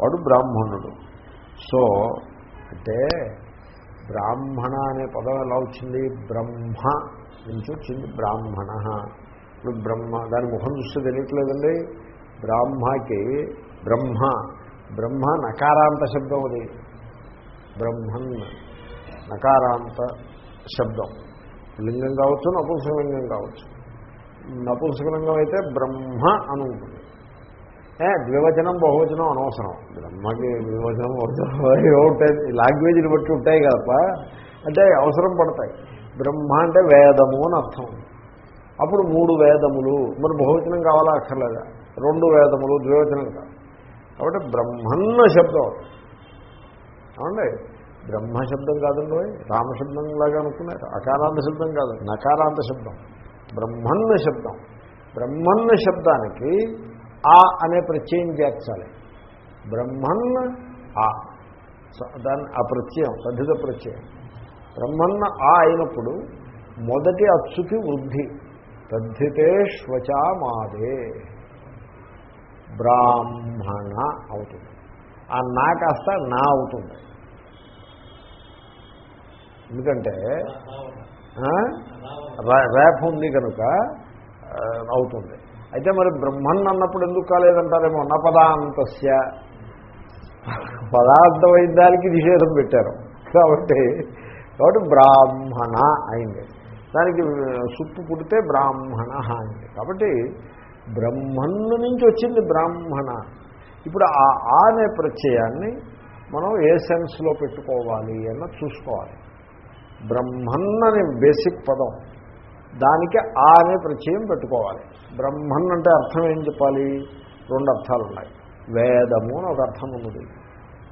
వాడు బ్రాహ్మణుడు. సో అంటే బ్రాహ్మణ అనే పదం ఎలా వచ్చింది? బ్రహ్మ నుంచి వచ్చింది బ్రాహ్మణ. ఇప్పుడు బ్రహ్మ దాని ముఖం చూస్తే తెలియట్లేదండి. బ్రాహ్మకి బ్రహ్మ బ్రహ్మ నకారాంత శబ్దం అది. బ్రహ్మన్ నకారాంత శబ్దం. లింగం కావచ్చు నపుంసకలింగం కావచ్చు. నపుంసకలింగం అయితే బ్రహ్మ అని ఉంటుంది. ఏ ద్వివచనం బహువచనం అనవసరం. బ్రహ్మకి ద్వివచనం బహువచనం ఉంటాయి. లాంగ్వేజ్ని బట్టి ఉంటాయి కదప అంటే అవసరం పడతాయి. బ్రహ్మ అంటే వేదము అని అర్థం. అప్పుడు మూడు వేదములు మరి బహువచనం కావాలా అక్కర్లేదా? రెండు వేదములు ద్వివచనం కాదు కాబట్టి బ్రహ్మన్న శబ్దం. అవునండి? ఏమండి శబ్దం కాదండి రామశబ్దం లాగా అనుకున్నారు అకారాంత శబ్దం కాదు నకారాంత శబ్దం. బ్రహ్మన్న శబ్దం. బ్రహ్మన్న శబ్దానికి ఆ అనే ప్రత్యయం చేర్చాలి. బ్రహ్మన్న ఆ. దాన్ని ఆ ప్రత్యయం తద్ధిత ప్రత్యయం. బ్రహ్మన్న ఆ అయినప్పుడు మొదటి అచ్చుకి వృద్ధి. తద్ధితే శ్వచామాదే. బ్రాహ్మణ అవుతుంది. ఆ నా కాస్త నా అవుతుంది. ఎందుకంటే రేపు ఉంది కనుక అవుతుంది అయితే మరి బ్రహ్మన్ అన్నప్పుడు ఎందుకు కాలేదంటారేమో న పదాంతస్య పదార్థమైన దానికి నిషేధం పెట్టారు. కాబట్టి కాబట్టి బ్రాహ్మణ అయింది. దానికి సుప్పు పుడితే బ్రాహ్మణ అయింది. కాబట్టి బ్రహ్మన్ను నుంచి వచ్చింది బ్రాహ్మణ. ఇప్పుడు ఆ అనే ప్రత్యయాన్ని మనం ఏ సెన్స్లో పెట్టుకోవాలి అన్నది చూసుకోవాలి. బ్రహ్మన్ అనే బేసిక్ పదం. దానికి ఆ అనే ప్రత్యయం పెట్టుకోవాలి. బ్రహ్మన్ అంటే అర్థం ఏం చెప్పాలి? రెండు అర్థాలు ఉన్నాయి. వేదము అని ఒక అర్థం ఉన్నది.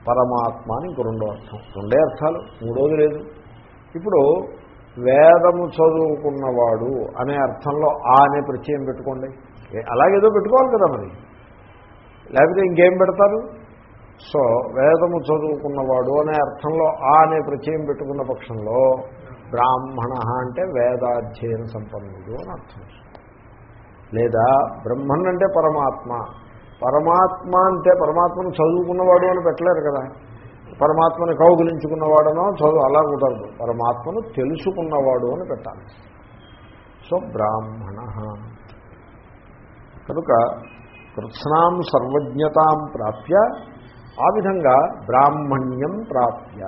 పరమాత్మ అని ఇంకో రెండో అర్థం. రెండే అర్థాలు మూడోది లేదు. ఇప్పుడు వేదము చదువుకున్నవాడు అనే అర్థంలో ఆ అనే ప్రత్యయం పెట్టుకోండి. అలాగేదో పెట్టుకోవాలి కదా మరి. లేకపోతే ఇంకేం పెడతారు? సో వేదము చదువుకున్నవాడు అనే అర్థంలో ఆ అనే ప్రత్యయం పెట్టుకున్న పక్షంలో బ్రాహ్మణ అంటే వేదాధ్యయన సంపన్నుడు అని అర్థం. లేదా బ్రహ్మన్ అంటే పరమాత్మ. పరమాత్మ అంటే పరమాత్మను చదువుకున్నవాడు అని పెట్టలేరు కదా. పరమాత్మని కౌగులించుకున్నవాడనో చదువు అలా కుదరదు. పరమాత్మను తెలుసుకున్నవాడు అని పెట్టాలి. సో బ్రాహ్మణ. కనుక కృత్స్నాం సర్వజ్ఞతాం ప్రాప్య ఆ విధంగా బ్రాహ్మణ్యం ప్రాప్య.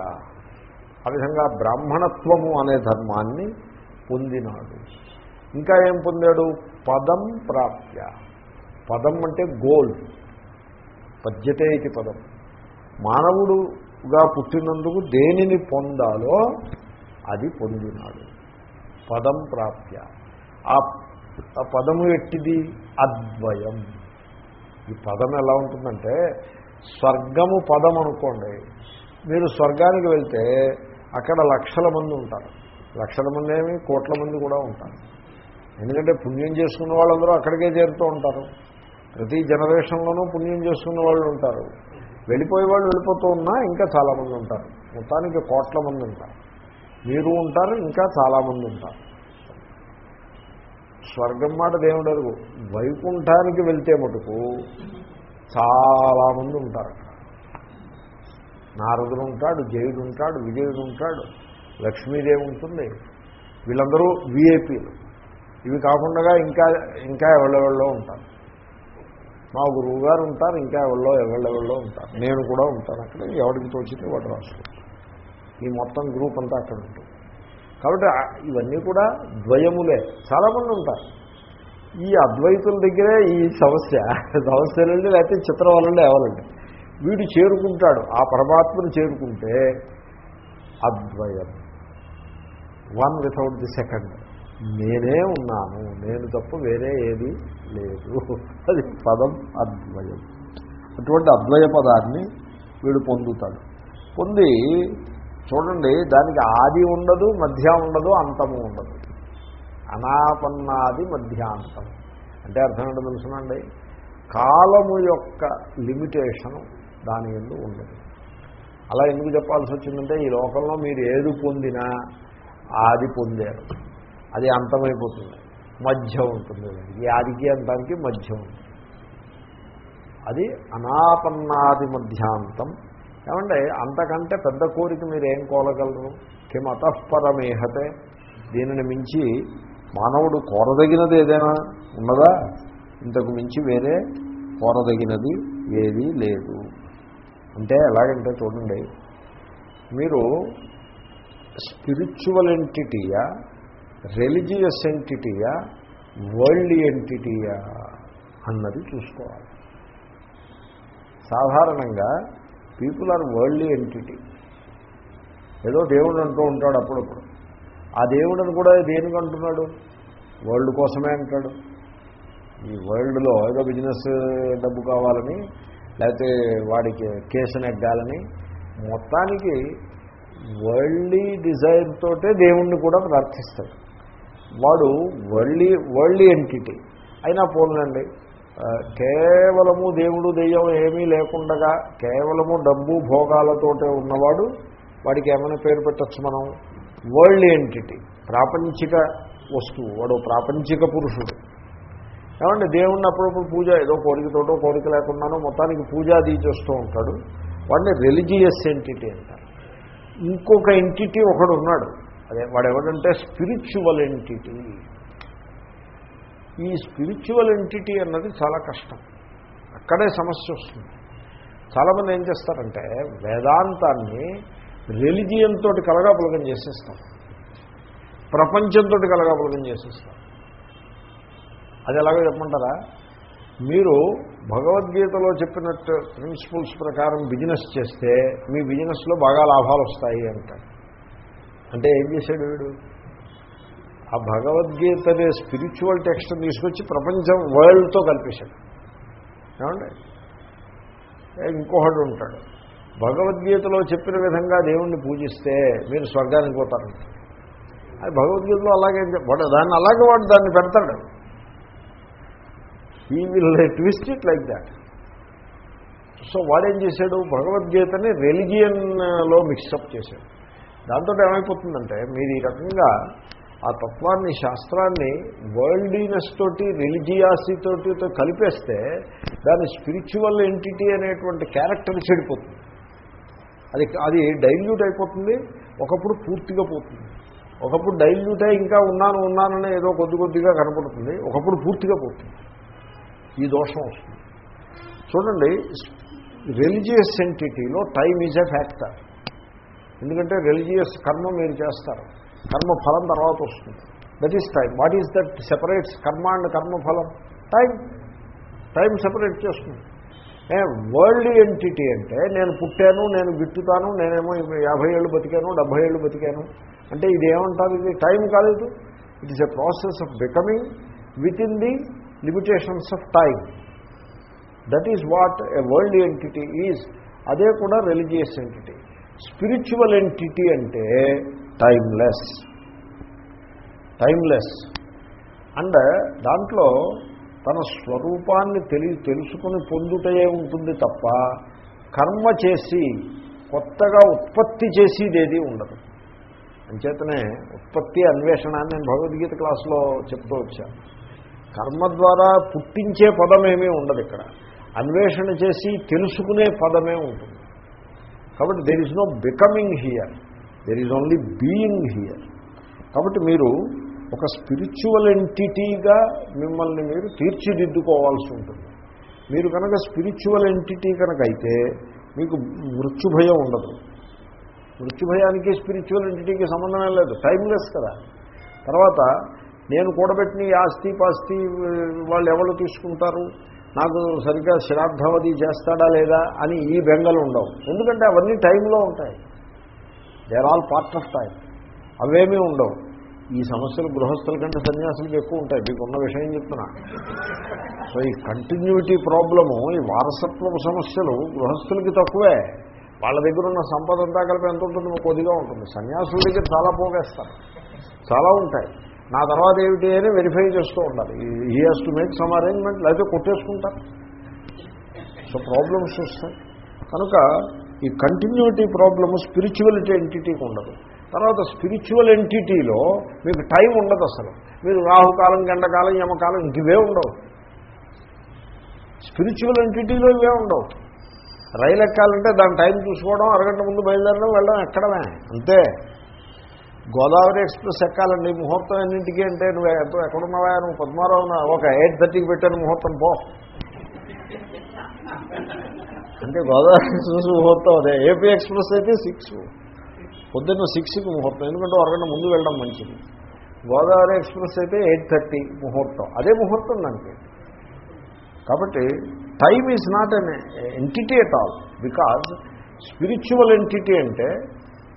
ఆ విధంగా బ్రాహ్మణత్వము అనే ధర్మాన్ని పొందినాడు. ఇంకా ఏం పొందాడు? పదం ప్రాప్య. పదం అంటే గోల్. పద్యతే ఇది పదం. మానవుడుగా పుట్టినందుకు దేనిని పొందాలో అది పొందినాడు. పదం ప్రాప్య. ఆ ఆ పదము ఎట్టిది? అద్వయం. ఈ పదం ఎలా ఉంటుందంటే స్వర్గము పదం అనుకోండి మీరు స్వర్గానికి వెళ్తే అక్కడ లక్షల మంది ఉంటారు. లక్షల మంది ఏమి కోట్ల మంది కూడా ఉంటారు. ఎందుకంటే పుణ్యం చేసుకున్న వాళ్ళందరూ అక్కడికే చేరుతూ ఉంటారు. ప్రతి జనరేషన్లోనూ పుణ్యం చేసుకున్న వాళ్ళు ఉంటారు. వెళ్ళిపోయే వాళ్ళు వెళ్ళిపోతూ ఉన్నా ఇంకా చాలామంది ఉంటారు. మొత్తానికి కోట్ల మంది ఉంటారు. మీరు ఉంటారు ఇంకా చాలామంది ఉంటారు. స్వర్గం మాట దేవుడు అడుగు. వైకుంఠానికి వెళ్తే మటుకు చాలామంది ఉంటారు. నారదుడు ఉంటాడు జయుడు ఉంటాడు విజయుడు ఉంటాడు లక్ష్మీదేవి ఉంటుంది. వీళ్ళందరూ విఐపీలు ఇవి కాకుండా ఇంకా ఇంకా ఎవళ్ళెవళ్ళో ఉంటారు. మా గురువు గారు ఉంటారు ఇంకా ఎవళ్ళో ఎవళ్ళెవళ్ళో ఉంటారు. నేను కూడా ఉంటాను అక్కడ ఎవరికి తోచింది వాడు రాసుకుంటాను ఈ మొత్తం గ్రూప్ అంతా అక్కడ ఉంటుంది. కాబట్టి ఇవన్నీ కూడా ద్వయములే. చాలామంది ఉంటారు. ఈ అద్వైతుల దగ్గరే ఈ సమస్య. సమస్య నుండి లేకపోతే చిత్రం వల్ల ఎవరండి వీడు చేరుకుంటాడు. ఆ పరమాత్మను చేరుకుంటే అద్వయం. One without the second. నేనే ఉన్నాను. నేను తప్ప వేరే ఏది లేదు. అది పదం అద్వయం. అటువంటి అద్వయ పదాన్ని వీడు పొందుతాడు. పొంది చూడండి దానికి ఆది ఉండదు మధ్య ఉండదు అంతము ఉండదు. అనాపన్నాది మధ్యాంతం. అంటే అర్థం ఏంటో తెలుసునండి కాలము యొక్క లిమిటేషను దాని ఎందు ఉండదు. అలా ఎందుకు చెప్పాల్సి వచ్చిందంటే ఈ లోకంలో మీరు ఏది పొందినా ఆది పొందారు. అది అంతమైపోతుంది. మధ్య ఉంటుంది. ఈ ఆదికి అంతానికి మధ్య ఉంటుంది. అది అనాపన్నాది మధ్యాంతం. ఏమంటే అంతకంటే పెద్ద కోరిక మీరు ఏం కోలగలరు కిం దీనిని మించి మానవుడు కోరదగినది ఏదైనా ఉన్నదా? ఇంతకు మించి వేరే కోరదగినది ఏదీ లేదు. అంటే ఎలాగంటే చూడండి మీరు స్పిరిచువల్ ఎంటిటీయా రిలీజియస్ ఎంటిటీయా వరల్డ్ ఎంటిటీయా అన్నది చూసుకోవాలి. సాధారణంగా పీపుల్ ఆర్ వరల్డ్ ఎంటిటీ ఏదో దేవుడు అంటూ ఉంటాడు అప్పుడప్పుడు. ఆ దేవుడిని కూడా దేనికి అంటున్నాడు? వరల్డ్ కోసమే అంటాడు. ఈ వరల్డ్లో ఏదో బిజినెస్ డబ్బు కావాలని లేకపోతే వాడికి కేసు నెగ్గాలని మొత్తానికి వరల్డీ డిజైర్ తోటే దేవుణ్ణి కూడా ప్రార్థిస్తాడు. వాడు వరల్డీ వరల్డీ ఎంటిటీ. అయినా పోలండి కేవలము దేవుడు దెయ్యం ఏమీ లేకుండగా కేవలము డబ్బు భోగాలతోటే ఉన్నవాడు వాడికి ఏమైనా పేరు పెట్టచ్చు మనం? వరల్డ్ ఎంటిటీ ప్రాపంచిక వస్తువు వాడు ప్రాపంచిక పురుషుడు. ఏమంటే దేవుణ్ణి అప్పుడప్పుడు పూజ ఏదో కోరికతోటో కోరిక లేకుండానో మొత్తానికి పూజ అది చేస్తూ ఉంటాడు. వాడిని రిలీజియస్ ఎంటిటీ అంటారు. ఇంకొక ఎంటిటీ ఒకడు ఉన్నాడు. అదే వాడు ఎవడంటే స్పిరిచువల్ ఎంటిటీ. ఈ స్పిరిచువల్ ఎంటిటీ అన్నది చాలా కష్టం. అక్కడే సమస్య వస్తుంది. చాలామంది ఏం చేస్తారంటే వేదాంతాన్ని రెలిజియన్ తోటి కలగాపులగం చేసేస్తాం. ప్రపంచంతో కలగాపులకం చేసేస్తాం. అది ఎలాగో చెప్పమంటారా? మీరు భగవద్గీతలో చెప్పినట్టు ప్రిన్సిపల్స్ ప్రకారం బిజినెస్ చేస్తే మీ బిజినెస్లో బాగా లాభాలు వస్తాయి అంటారు. అంటే ఏం చేశాడు వీడు? ఆ భగవద్గీత అనే స్పిరిచువల్ టెక్స్ట్ తీసుకొచ్చి ప్రపంచం వరల్డ్తో కల్పేశాడు. ఏమండి? ఇంకొకడు ఉంటాడు. భగవద్గీతలో చెప్పిన విధంగా దేవుణ్ణి పూజిస్తే మీరు స్వర్గానికి పోతారంట అది భగవద్గీతలో అలాగే వాడు దాన్ని అలాగే వాడు దాన్ని పెడతాడు. He will twist it like that so వాడేం చేశాడు? భగవద్గీతని రెలిజియన్లో మిక్సప్ చేశాడు. దాంతో ఏమైపోతుందంటే మీరు ఈ రకంగా ఆ తత్వాన్ని శాస్త్రాన్ని వరల్డీనెస్ తోటి రిలిజియాసిటీతో కలిపేస్తే దాని స్పిరిచువల్ ఎంటిటీ అనేటువంటి క్యారెక్టర్ చెడిపోతుంది. అది అది డైల్యూట్ అయిపోతుంది. ఒకప్పుడు పూర్తిగా పోతుంది. ఒకప్పుడు డైల్యూట్ అయి ఇంకా ఉన్నాను ఉన్నానని ఏదో కొద్ది కొద్దిగా కనపడుతుంది. ఒకప్పుడు పూర్తిగా పోతుంది. ఈ దోషం వస్తుంది. చూడండి రిలీజియస్ ఎంటిటీలో టైం ఈజ్ ఎ ఫ్యాక్టర్ ఎందుకంటే రిలీజియస్ కర్మ మీరు చేస్తారు. కర్మ ఫలం తర్వాత వస్తుంది. That is time what is that separates karma and karma ఫలం? టైం టైం సెపరేట్ చేస్తుంది. వరల్డ్ ఎంటిటీ అంటే నేను పుట్టాను నేను గిట్టుతాను నేనేమో యాభై ఏళ్ళు బతికాను డెబ్భై ఏళ్ళు బతికాను. అంటే ఇదేమంటారు? ఇది టైం కాలేదు. It is a process of becoming within the limitations of time that is what a world entity is అదే కూడా రిలీజియస్ ఎంటిటీ స్పిరిచువల్ ఎంటిటీ అంటే టైమ్లెస్ టైమ్లెస్ అండ్ దాంట్లో తన స్వరూపాన్ని తెలి తెలుసుకుని పొందుటయే ఉంటుంది తప్ప కర్మ చేసి కొత్తగా ఉత్పత్తి చేసేదేది ఉండదు. అంచేతనే ఉత్పత్తి అన్వేషణ నేను భగవద్గీత క్లాసులో చెప్తూ వచ్చాను కర్మ ద్వారా పుట్టించే పదమేమీ ఉండదు ఇక్కడ. అన్వేషణ చేసి తెలుసుకునే పదమే ఉంటుంది. కాబట్టి there is no becoming here there is only being here కాబట్టి మీరు ఒక స్పిరిచువల్ ఎంటిటీగా మిమ్మల్ని మీరు తీర్చిదిద్దుకోవాల్సి ఉంటుంది. మీరు కనుక స్పిరిచువల్ ఎంటిటీ కనుక అయితే మీకు మృత్యుభయం ఉండదు. మృత్యుభయానికి స్పిరిచువల్ ఎంటిటీకి సంబంధమే లేదు. టైమ్లెస్ కదా. తర్వాత నేను కూడబెట్టిన ఆస్తి పాస్తి వాళ్ళు ఎవరు తీసుకుంటారు? నాకు సరిగ్గా శ్రాద్ధవది చేస్తాడా లేదా అని ఈ బెంగలు ఉండవు. ఎందుకంటే అవన్నీ టైంలో ఉంటాయి. There all part of time అవేమీ ఉండవు. ఈ సమస్యలు గృహస్థుల కంటే సన్యాసులకు ఎక్కువ ఉంటాయి. మీకు ఉన్న విషయం చెప్తున్నా. సో ఈ కంటిన్యూటీ ప్రాబ్లము ఈ వారసత్వపు సమస్యలు గృహస్థులకి తక్కువే. వాళ్ళ దగ్గర ఉన్న సంపద అంతా కలిపి ఎంత ఉంటుంది కొద్దిగా ఉంటుంది. సన్యాసుల దగ్గర చాలా పోగేస్తారు. చాలా ఉంటాయి. నా తర్వాత ఏమిటి అని వెరిఫై చేస్తూ ఉండాలి. He has to make some arrangement లేకపోతే కొట్టేసుకుంటారు. సో ప్రాబ్లమ్స్ వస్తాయి. కనుక ఈ కంటిన్యూటీ ప్రాబ్లము స్పిరిచువలిటీ ఎంటిటీకి ఉండదు. తర్వాత స్పిరిచువల్ ఎంటిటీలో మీకు టైం ఉండదు అసలు. మీరు రాహుకాలం గండకాలం యమకాలం ఇంక ఇవే ఉండవు. స్పిరిచువల్ ఎంటిటీలో ఇవే ఉండవు. రైలు ఎక్కాలంటే దాని టైం చూసుకోవడం అరగంట ముందు బయలుదేరడం వెళ్ళడం ఎక్కడమే. అంతే. గోదావరి ఎక్స్ప్రెస్ ఎక్కాలండి. ముహూర్తం ఎన్నింటికి అంటే నువ్వు ఎంతో ఎక్కడున్నావా? నువ్వు పద్మారావు ఒక ఎయిట్ థర్టీకి పెట్టాను ముహూర్తం పో. అంటే గోదావరి ఎక్స్ప్రెస్ ముహూర్తం అదే. ఏపీ ఎక్స్ప్రెస్ అయితే సిక్స్ పొద్దున్న సిక్స్కి ముహూర్తం ఎందుకంటే అరగంట ముందు వెళ్ళడం మంచిది. గోదావరి ఎక్స్ప్రెస్ అయితే ఎయిట్ థర్టీ ముహూర్తం. అదే ముహూర్తం దానికి. కాబట్టి time is not an entity at all because spiritual entity అంటే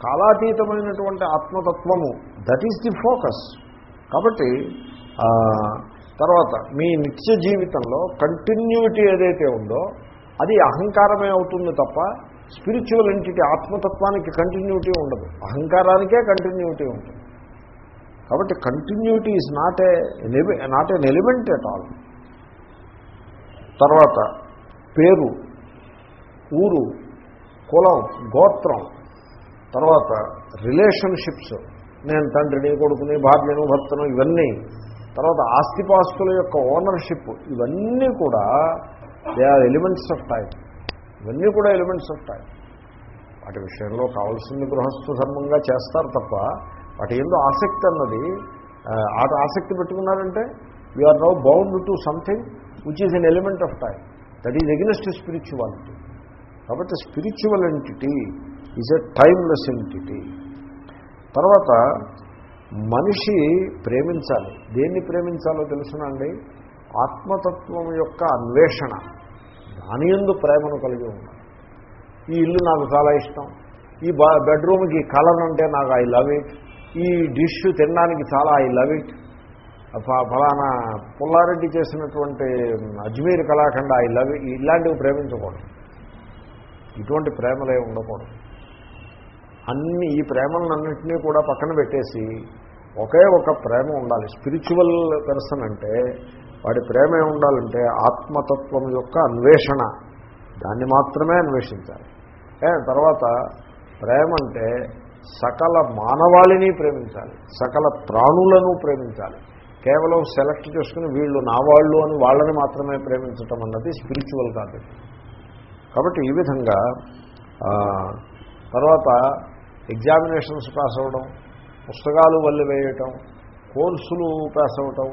కాలాతీతమైనటువంటి ఆత్మతత్వము. That is the focus. కాబట్టి తర్వాత మీ నిత్య జీవితంలో కంటిన్యూటీ ఏదైతే ఉందో అది అహంకారమే అవుతుంది తప్ప స్పిరిచువల్ ఎంటిటీ ఆత్మతత్వానికి కంటిన్యూటీ ఉండదు. అహంకారానికే కంటిన్యూటీ ఉంటుంది. కాబట్టి continuity is not a not an element at all తర్వాత పేరు ఊరు కులం గోత్రం. తర్వాత రిలేషన్షిప్స్ నేను తండ్రిని కొడుకుని భార్యను భర్తను ఇవన్నీ. తర్వాత ఆస్తిపాస్తుల యొక్క ఓనర్షిప్ ఇవన్నీ కూడా they are elements of time ఇవన్నీ కూడా ఎలిమెంట్స్ ఉంటాయి. వాటి విషయంలో కావాల్సింది గృహస్థ ధర్మంగా చేస్తారు తప్ప వాటి ఏందో ఆసక్తి అన్నది ఆట ఆసక్తి పెట్టుకున్నారంటే you are now bound to something which is an element of time that is against spirituality కాబట్టి spiritual entity is a timeless entity తర్వాత మనిషి ప్రేమించాలి. దేన్ని ప్రేమించాలో తెలుసునండి? ఆత్మతత్వం యొక్క అన్వేషణ. దాని ఎందు ప్రేమను కలిగి ఉన్నాను ఈ ఇల్లు నాకు చాలా ఇష్టం. ఈ బెడ్రూమ్కి కలర్ అంటే నాకు ఐ లవ్ ఇట్ ఈ డిష్ తినడానికి చాలా ఐ లవ్ ఇట్ ఫ- ఫలానా పుల్లారెడ్డి చేసినటువంటి అజ్మీర్ కళాఖండ ఐ లవ్ ఇట్ ఇలాంటివి ప్రేమించకూడదు. ఇటువంటి ప్రేమలే ఉండకూడదు. అన్ని ఈ ప్రేమలన్నింటినీ కూడా పక్కన పెట్టేసి ఒకే ఒక ప్రేమ ఉండాలి. స్పిరిచువల్ పర్సన్ అంటే వాడి ప్రేమ ఏమి ఉండాలంటే ఆత్మతత్వం యొక్క అన్వేషణ. దాన్ని మాత్రమే అన్వేషించాలి. ఏ, తర్వాత ప్రేమ అంటే సకల మానవాళిని ప్రేమించాలి సకల ప్రాణులను ప్రేమించాలి. కేవలం సెలెక్ట్ చేసుకుని వీళ్ళు నా వాళ్ళు అని వాళ్ళని మాత్రమే ప్రేమించటం అన్నది స్పిరిచువల్ కాదు కాబట్టి ఈ విధంగా తర్వాత ఎగ్జామినేషన్స్ పాస్ అవ్వడం పుస్తకాలు వల్లి వేయటం కోర్సులు పాస్ అవ్వటం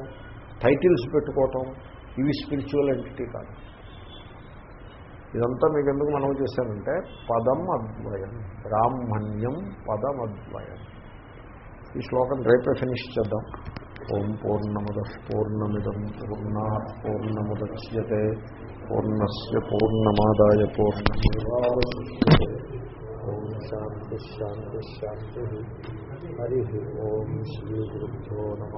టైటిల్స్ పెట్టుకోవటం ఇవి స్పిరిచువల్ ఎంటిటీ కాదు. ఇదంతా మీకు ఎందుకు మనం చేశానంటే పదం అద్వయం బ్రాహ్మణ్యం పదం అద్వయం. ఈ శ్లోకం రేపే ఫినిష్ చేద్దాం. ఓం పూర్ణముద పూర్ణమిదం పూర్ణా పూర్ణముద్యతే పూర్ణస్ పూర్ణమాదాయ పూర్ణమేవాశిష్యతే శాంతి శాంతి శాంతి. హరి ఓం శ్రీ గురుభ్యో నమ.